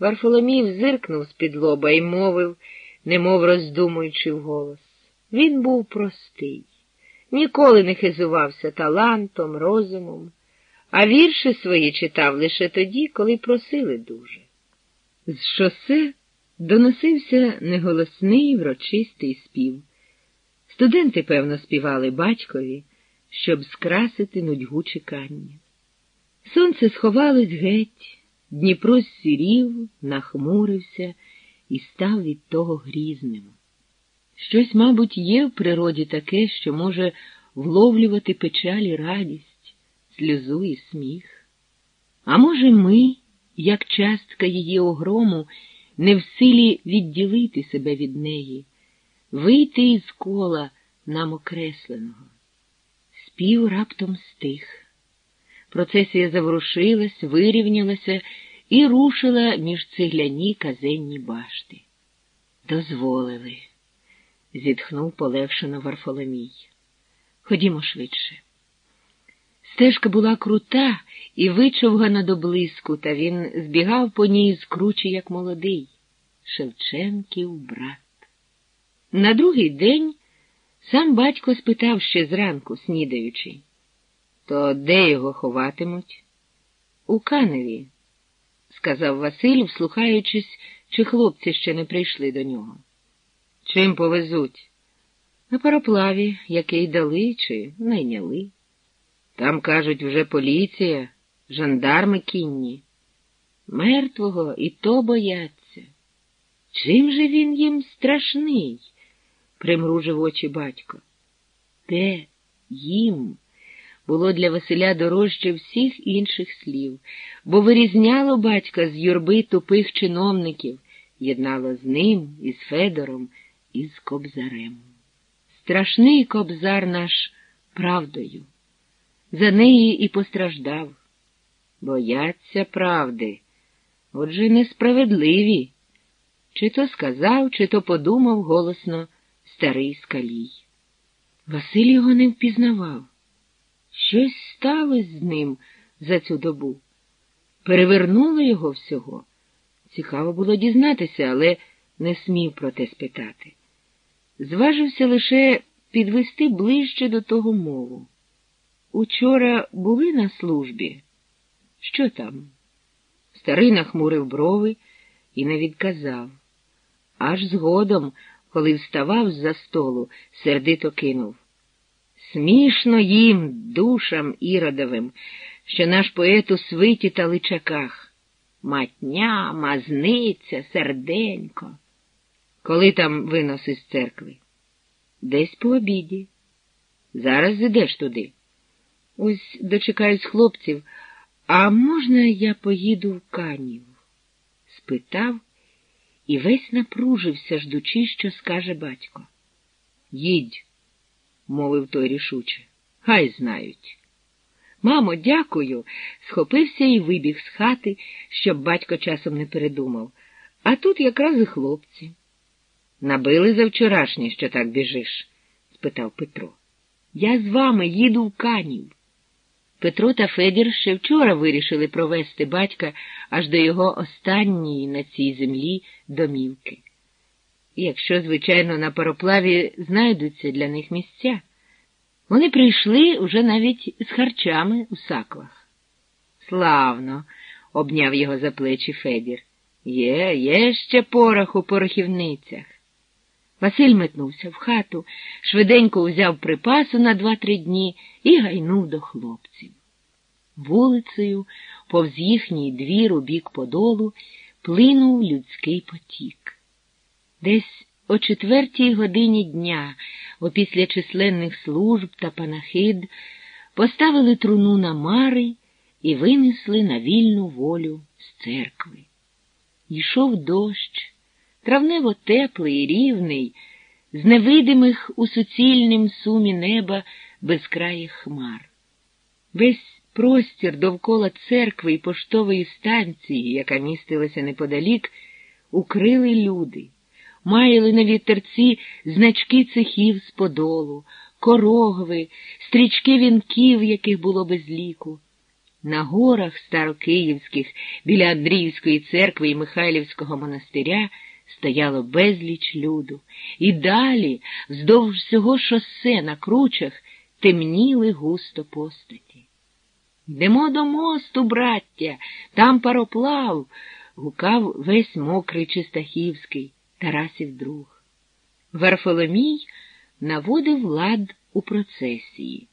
Варфоломів зиркнув з-під лоба і мовив, немов роздумуючи вголос. Він був простий, ніколи не хизувався талантом, розумом, а вірші свої читав лише тоді, коли просили дуже. З шосе доносився неголосний врочистий спів. Студенти, певно, співали батькові, щоб скрасити нудьгу чекання. Сонце сховалось геть, Дніпро сірів, нахмурився і став від того грізним. Щось, мабуть, є в природі таке, що може вловлювати печаль і радість, сльозу і сміх. А може, ми, як частка її огрому, не в силі відділити себе від неї, вийти із кола нам окресленого. Спів раптом стих. Процесія заворушилась, вирівнялася і рушила між цегляні казенні башти. Дозволили, зітхнув полегшено Варфоломій. Ходімо швидше. Стежка була крута і вичовгана до блиску, та він збігав по ній з кручі, як молодий, Шевченків брат. На другий день сам батько спитав ще зранку, снідаючи. То де його ховатимуть? У каневі, сказав Василь, вслухаючись, чи хлопці ще не прийшли до нього. Чим повезуть? На пароплаві, який дали чи найняли. Там, кажуть, вже поліція, жандарми кінні. Мертвого і то бояться. Чим же він їм страшний? примружив очі батько. Те їм було для Василя дорожче всіх інших слів, бо вирізняло батька з юрби тупих чиновників, єднало з ним, із Федором, і з Кобзарем. Страшний кобзар наш правдою. За неї і постраждав. Бояться правди, отже несправедливі. Чи то сказав, чи то подумав голосно старий скалій. Василь його не впізнавав. Щось сталося з ним за цю добу. Перевернуло його всього. Цікаво було дізнатися, але не смів про те спитати. Зважився лише підвести ближче до того мову. Учора були на службі. Що там? Старий нахмурив брови і не відказав. Аж згодом, коли вставав з-за столу, сердито кинув. Смішно їм, душам іродовим, що наш поет у свиті та личаках. Матня, мазниця, серденько. Коли там винос із церкви? Десь по обіді. Зараз ідеш туди. Ось дочекаюсь хлопців, а можна я поїду в канів? спитав і весь напружився, ждучи, що скаже батько. Їдь мовив той рішуче. Хай знають. Мамо, дякую, схопився і вибіг з хати, щоб батько часом не передумав. А тут якраз і хлопці. Набили за вчорашнє, що так біжиш? спитав Петро. Я з вами їду в канів. Петро та Федір ще вчора вирішили провести батька аж до його останньої на цій землі домівки якщо, звичайно, на пароплаві знайдуться для них місця. Вони прийшли уже навіть з харчами у саквах. Славно, обняв його за плечі Федір. Є, є ще порох у порохівницях. Василь метнувся в хату, швиденько узяв припасу на два-три дні і гайнув до хлопців. Вулицею, повз їхній двір у бік подолу, плинув людський потік. Десь о четвертій годині дня, опісля численних служб та панахид, поставили труну на мари і винесли на вільну волю з церкви. Йшов дощ, травнево теплий і рівний, з невидимих у суцільнім сумі неба безкраїх хмар. Весь простір довкола церкви і поштової станції, яка містилася неподалік, укрили люди маяли на вітерці значки цехів з подолу, корогви, стрічки вінків, яких було без ліку. На горах Старокиївських біля Андріївської церкви і Михайлівського монастиря стояло безліч люду, і далі, вздовж всього шосе на кручах, темніли густо постаті. Йдемо до мосту, браття, там пароплав, гукав весь мокрий Чистахівський, Тарасів друг. Варфоломій наводив лад у процесії.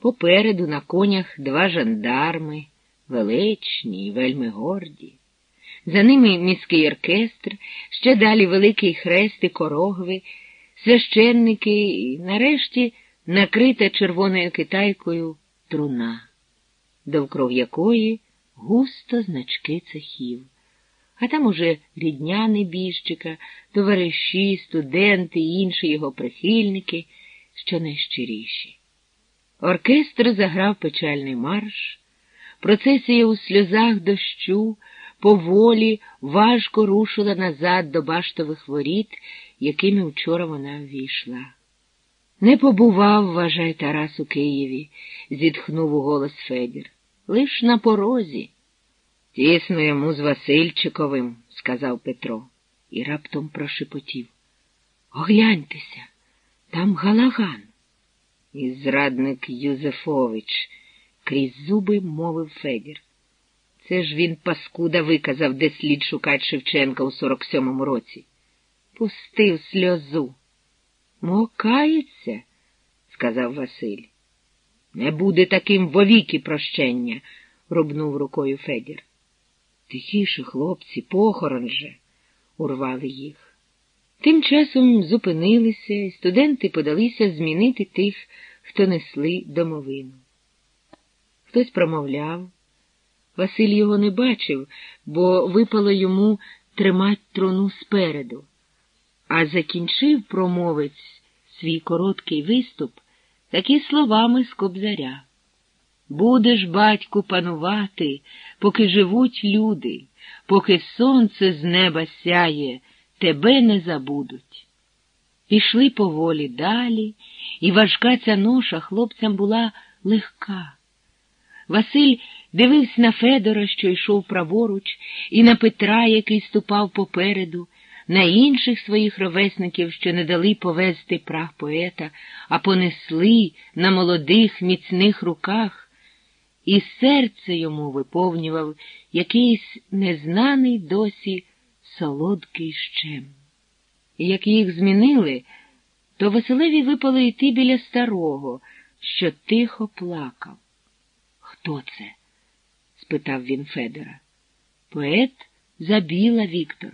Попереду на конях два жандарми, величні й вельми горді. За ними міський оркестр, ще далі великий хрест і корогви, священники і нарешті накрита червоною китайкою труна, довкруг якої густо значки цехів. А там уже рідня небіжчика, товариші, студенти і інші його прихильники, що найщиріші. Оркестр заграв печальний марш, процесія у сльозах дощу поволі важко рушила назад до баштових воріт, якими вчора вона ввійшла. Не побував, вважай, Тарас у Києві, зітхнув у голос Федір. Лиш на порозі. Тісно йому з Васильчиковим, сказав Петро, і раптом прошепотів. Огляньтеся, там галаган. І зрадник Юзефович, крізь зуби мовив Федір. Це ж він паскуда виказав, де слід шукати Шевченка у 47-му році. Пустив сльозу. Мокається, сказав Василь. Не буде таким вовіки прощення, рубнув рукою Федір. Тихіше, хлопці, похорон же, урвали їх. Тим часом зупинилися, і студенти подалися змінити тих, хто несли домовину. Хтось промовляв. Василь його не бачив, бо випало йому тримать трону спереду, а закінчив промовець свій короткий виступ такі словами з кобзаря. Будеш, батьку, панувати, поки живуть люди, поки сонце з неба сяє, тебе не забудуть. Пішли поволі далі, і важка ця ноша хлопцям була легка. Василь дивився на Федора, що йшов праворуч, і на Петра, який ступав попереду, на інших своїх ровесників, що не дали повезти прах поета, а понесли на молодих, міцних руках, і серце йому виповнював якийсь незнаний досі солодкий щем. І як їх змінили, то Василеві випало йти біля старого, що тихо плакав. Хто це? спитав він Федора. Поет забіла Віктор.